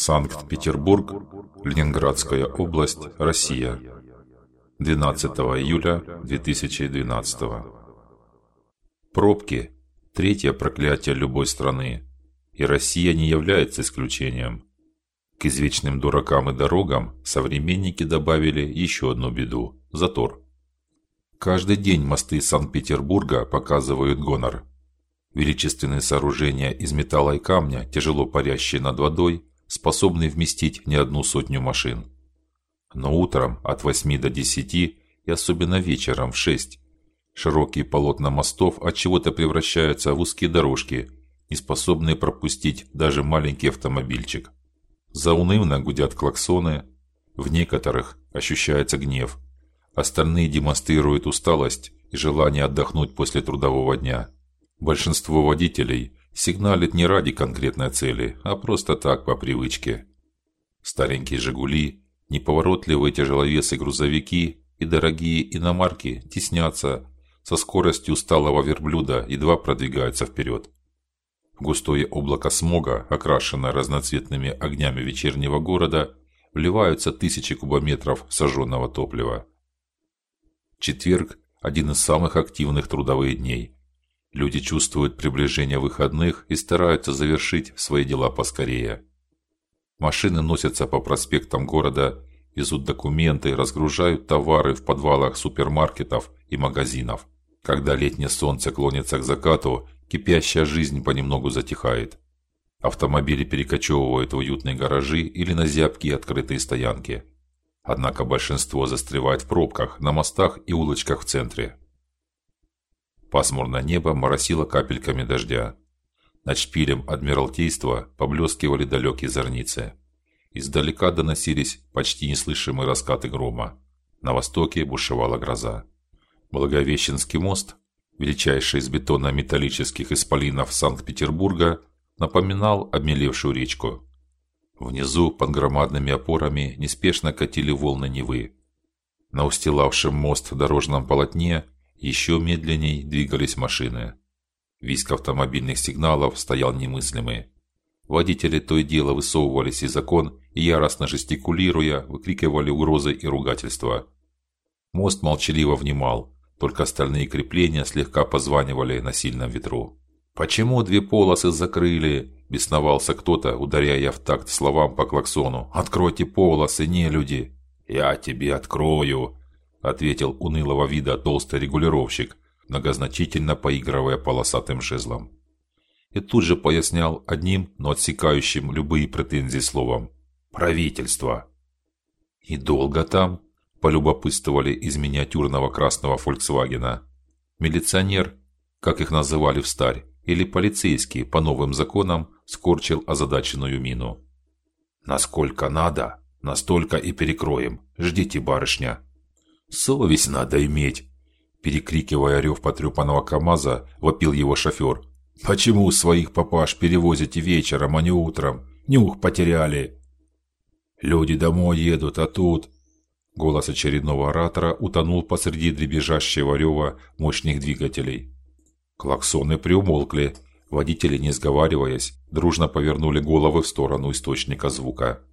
Санкт-Петербург, Ленинградская область, Россия. 12 июля 2012. Пробки третье проклятие любой страны, и Россия не является исключением. К извечным дуракам и дорогам современники добавили еще одну беду затор. Каждый день мосты Санкт-Петербурга показывают гонор. Величественные сооружения из металла и камня, тяжело парящие над водой, способный вместить не одну сотню машин. Но утром от 8 до 10 и особенно вечером в 6 широкие полотна мостов от чего-то превращаются в узкие дорожки, не способные пропустить даже маленький автомобильчик. Заунывно гудят клаксоны, в некоторых ощущается гнев. Остальные демонстрируют усталость и желание отдохнуть после трудового дня. Большинство водителей сигналит не ради конкретной цели, а просто так по привычке. Старенькие Жигули, неповоротливые тяжеловесы грузовики и дорогие иномарки теснятся со скоростью усталого верблюда, едва продвигаются вперед. Густое облако смога, окрашенное разноцветными огнями вечернего города, вливаются тысячи кубометров сожженного топлива. Четверг один из самых активных трудовых дней. Люди чувствуют приближение выходных и стараются завершить свои дела поскорее. Машины носятся по проспектам города, везут документы, разгружают товары в подвалах супермаркетов и магазинов. Когда летнее солнце клонится к закату, кипящая жизнь понемногу затихает. Автомобили перекочевывают в уютные гаражи или на зябкие открытые стоянки. Однако большинство застревает в пробках на мостах и улочках в центре. Пасмурное небо моросило капельками дождя. Над шпилем Адмиралтейства поблескивали далекие зорницы. Издалека доносились почти неслышимые раскаты грома. На востоке бушевала гроза. Благовещенский мост, величайший из бетонно-металлических исполинов Санкт-Петербурга, напоминал обмелевшую речку. Внизу под громадными опорами неспешно катили волны Невы. На устилавшем мост дорожном полотне еще медленней двигались машины. Визг автомобильных сигналов стоял немыслимый. Водители то и дело высовывались из окон и яростно жестикулируя выкрикивали угрозы и ругательства. Мост молчаливо внимал, только остальные крепления слегка позванивали на сильном ветру. Почему две полосы закрыли? бесновался кто-то, ударяя в такт словам по клаксону. Откройте полосы, не люди. Я тебе открою, ответил унылого вида толстый регулировщик, многозначительно поигрывая полосатым жезлом. И тут же пояснял одним, но отсекающим любые претензии словом: правительство. И долго там полюбопытствовали из миниатюрного красного Фольксвагена. Милиционер, как их называли в старь, или полицейский по новым законам, скорчил озадаченную мину. Насколько надо, настолько и перекроем. Ждите, барышня. Совесть надо иметь, перекрикивая рев потрепанного КамАЗа, вопил его шофер. Почему своих папаш перевозите вечером, а не утром? Нюх потеряли. Люди домой едут, а тут голос очередного оратора утонул посреди дребезжащего рева мощных двигателей. Клаксоны приумолкли. Водители, не сговариваясь, дружно повернули головы в сторону источника звука.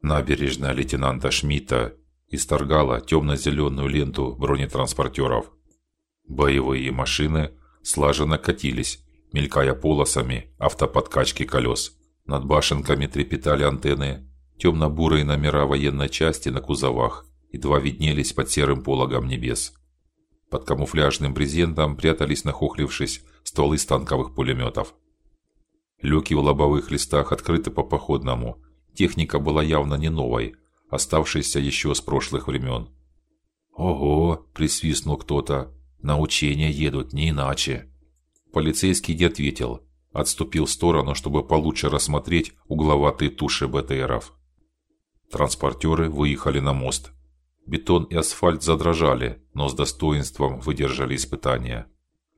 Набережная лейтенанта Шмидта исторгала темно-зеленую ленту бронетранспортеров. Боевые машины слаженно катились, мелькая полосами автоподкачки колес. Над башенками трепетали антенны, темно-бурые номера военной части на кузовах едва виднелись под серым пологом небес. Под камуфляжным брезентом прятались, нахохлившись, стволы станковых пулеметов. Люки в лобовых листах открыты по походному. Техника была явно не новой, оставшейся еще с прошлых времен. Ого, присвистнул кто-то. На учения едут не иначе. Полицейский не ответил, отступил в сторону, чтобы получше рассмотреть угловатые туши БТРов. Транспортеры выехали на мост. Бетон и асфальт задрожали, но с достоинством выдержали испытания.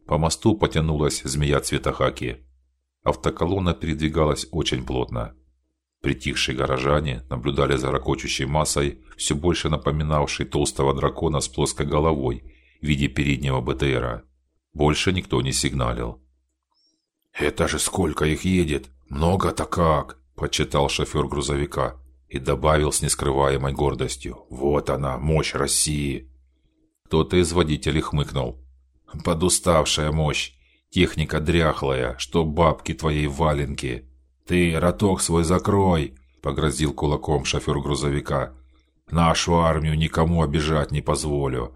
По мосту потянулась змея цвета хаки. Автоколонна передвигалась очень плотно. Притихшие горожане наблюдали за ракочущей массой, все больше напоминавшей толстого дракона с плоской головой в виде переднего БТРа. Больше никто не сигналил. Это же сколько их едет? Много-то как, почитал шофер грузовика и добавил с нескрываемой гордостью: "Вот она, мощь России". Кто-то из водителей хмыкнул. "Подуставшая мощь, техника дряхлая, что бабки твоей валенки. Ты роток свой закрой", погрозил кулаком шофер грузовика. "Нашу армию никому обижать не позволю".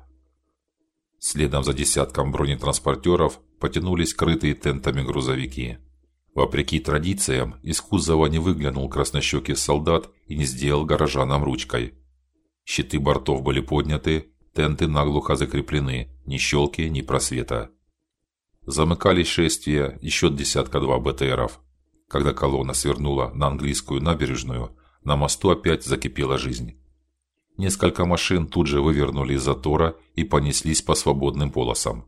Следом за десятком бронетранспортеров потянулись крытые тентами грузовики. Вопреки традициям, из кузова не выглянул краснощекий солдат и не сделал горожанам ручкой. Щиты бортов были подняты, тенты наглухо закреплены, ни щелки, ни просвета. Замыкали шествие еще десятка-два БТРов. Когда колонна свернула на английскую набережную, на мосту опять закипела жизнь. Несколько машин тут же вывернули из затора и понеслись по свободным полосам.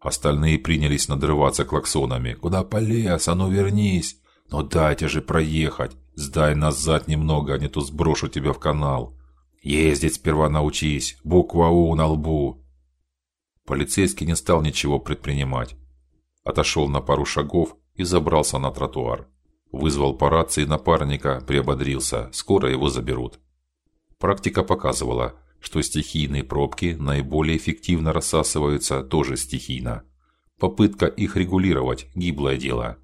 Остальные принялись надрываться клаксонами. Куда полез? А ну вернись! Ну дайте же проехать. Сдай назад немного, а не то сброшу тебя в канал. Ездить сперва научись. Буква У на лбу. Полицейский не стал ничего предпринимать. Отошел на пару шагов и забрался на тротуар. Вызвал по рации напарника, приободрился. Скоро его заберут. Практика показывала, что стихийные пробки наиболее эффективно рассасываются тоже стихийно. Попытка их регулировать гиблое дело.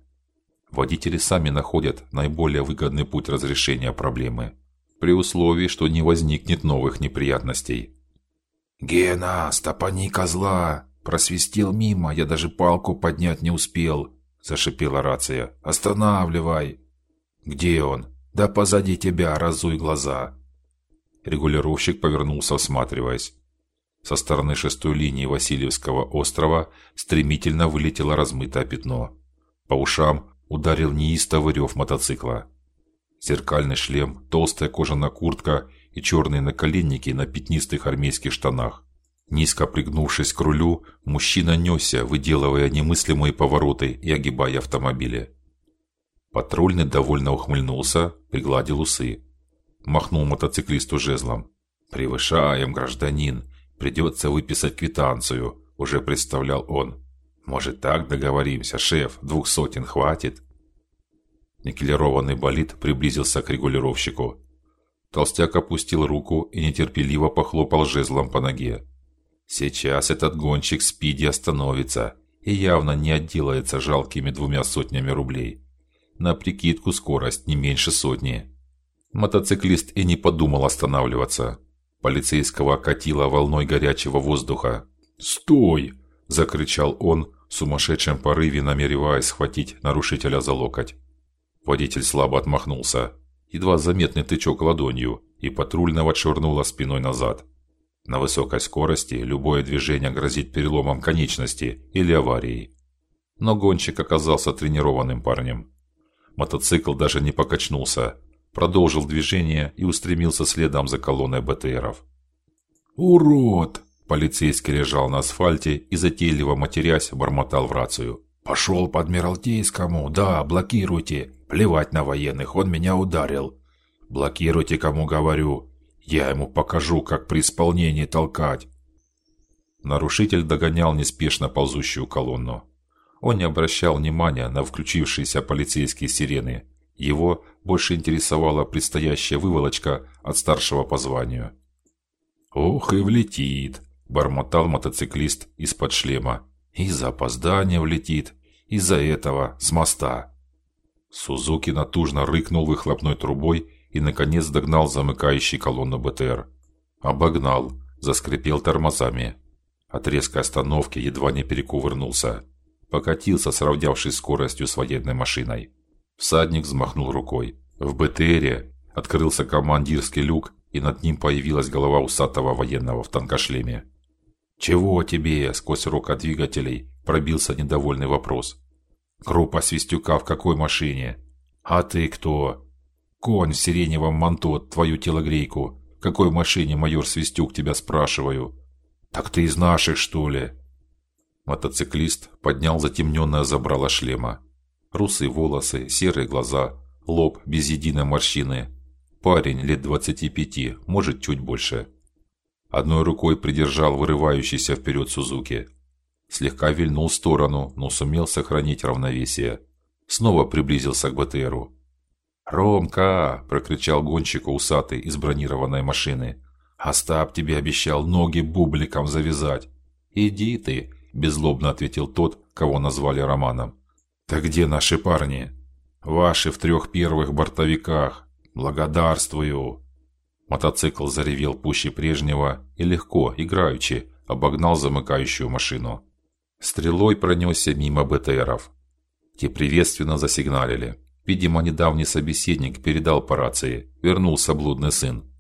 Водители сами находят наиболее выгодный путь разрешения проблемы, при условии, что не возникнет новых неприятностей. Гена, стопани козла, просвистел мимо, я даже палку поднять не успел, зашипела рация. Останавливай. Где он? Да позади тебя, разуй глаза. Регулировщик повернулся, осматриваясь. Со стороны шестой линии Васильевского острова стремительно вылетело размытое пятно. По ушам ударил неистовый рев мотоцикла. Зеркальный шлем, толстая кожаная куртка и черные наколенники на пятнистых армейских штанах. Низко пригнувшись к рулю, мужчина несся, выделывая немыслимые повороты и огибая автомобили. Патрульный довольно ухмыльнулся, пригладил усы махнул мотоциклисту жезлом. Превышаем, гражданин, придется выписать квитанцию, уже представлял он. Может так договоримся, шеф, двух сотен хватит. Никелированный болид приблизился к регулировщику. Толстяк опустил руку и нетерпеливо похлопал жезлом по ноге. Сейчас этот гонщик спиди остановится и явно не отделается жалкими двумя сотнями рублей. На прикидку скорость не меньше сотни. Мотоциклист и не подумал останавливаться. Полицейского окатило волной горячего воздуха. "Стой!" закричал он, в сумасшедшем порыве намереваясь схватить нарушителя за локоть. Водитель слабо отмахнулся. Едва заметный тычок ладонью, и патрульного отшвырнуло спиной назад. На высокой скорости любое движение грозит переломом конечности или аварией. Но гонщик оказался тренированным парнем. Мотоцикл даже не покачнулся, продолжил движение и устремился следом за колонной БТРов. Урод! Полицейский лежал на асфальте и затейливо матерясь бормотал в рацию. Пошел по Адмиралтейскому, да, блокируйте. Плевать на военных, он меня ударил. Блокируйте, кому говорю. Я ему покажу, как при исполнении толкать. Нарушитель догонял неспешно ползущую колонну. Он не обращал внимания на включившиеся полицейские сирены. Его больше интересовала предстоящая выволочка от старшего по званию. Ох, и влетит, бормотал мотоциклист из-под шлема. И за опоздание влетит, из-за этого с моста. Сузуки натужно рыкнул выхлопной трубой и наконец догнал замыкающий колонну БТР. Обогнал, заскрипел тормозами. От резкой остановки едва не перекувырнулся, покатился, сравнявшись скоростью с военной машиной. Всадник взмахнул рукой. В БТРе открылся командирский люк, и над ним появилась голова усатого военного в танкошлеме. "Чего тебе?" сквозь рокот двигателей пробился недовольный вопрос. "Группа Свистюка в какой машине? А ты кто?" "Конь в сиреневом манто, твою телогрейку. Какой машине, майор Свистюк, тебя спрашиваю?" "Так ты из наших, что ли?" Мотоциклист поднял затемненное забрало шлема. Русые волосы, серые глаза, лоб без единой морщины. Парень лет двадцати пяти, может, чуть больше. Одной рукой придержал вырывающийся вперед Сузуки. Слегка вильнул в сторону, но сумел сохранить равновесие. Снова приблизился к БТРу. Ромка, прокричал гонщик усатый из бронированной машины. Остап тебе обещал ноги бубликом завязать. Иди ты, беззлобно ответил тот, кого назвали Романом. Так где наши парни? Ваши в трех первых бортовиках. Благодарствую. Мотоцикл заревел пуще прежнего и легко, играючи, обогнал замыкающую машину. Стрелой пронесся мимо БТРов. Те приветственно засигналили. Видимо, недавний собеседник передал по рации: вернулся блудный сын.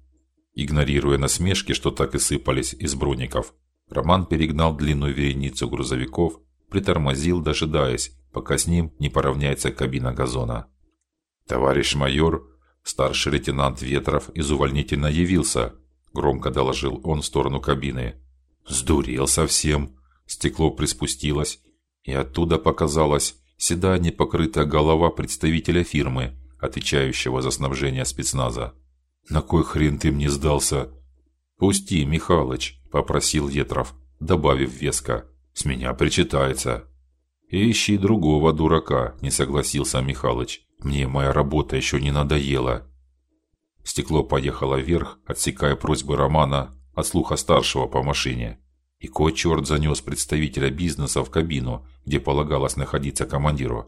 Игнорируя насмешки, что так и сыпались из броников, Роман перегнал длинную вереницу грузовиков, притормозил, дожидаясь, пока с ним не поравняется кабина газона. Товарищ майор, старший лейтенант Ветров из увольнительно явился, громко доложил он в сторону кабины. Сдурел совсем. Стекло приспустилось, и оттуда показалась седая непокрытая голова представителя фирмы, отвечающего за снабжение спецназа. На кой хрен ты мне сдался? Пусти, Михалыч, попросил Ветров, добавив веско: с меня причитается. Ищи другого дурака, не согласился Михалыч. Мне моя работа еще не надоела. Стекло поехало вверх, отсекая просьбы Романа от слуха старшего по машине. И кой черт занес представителя бизнеса в кабину, где полагалось находиться командиру.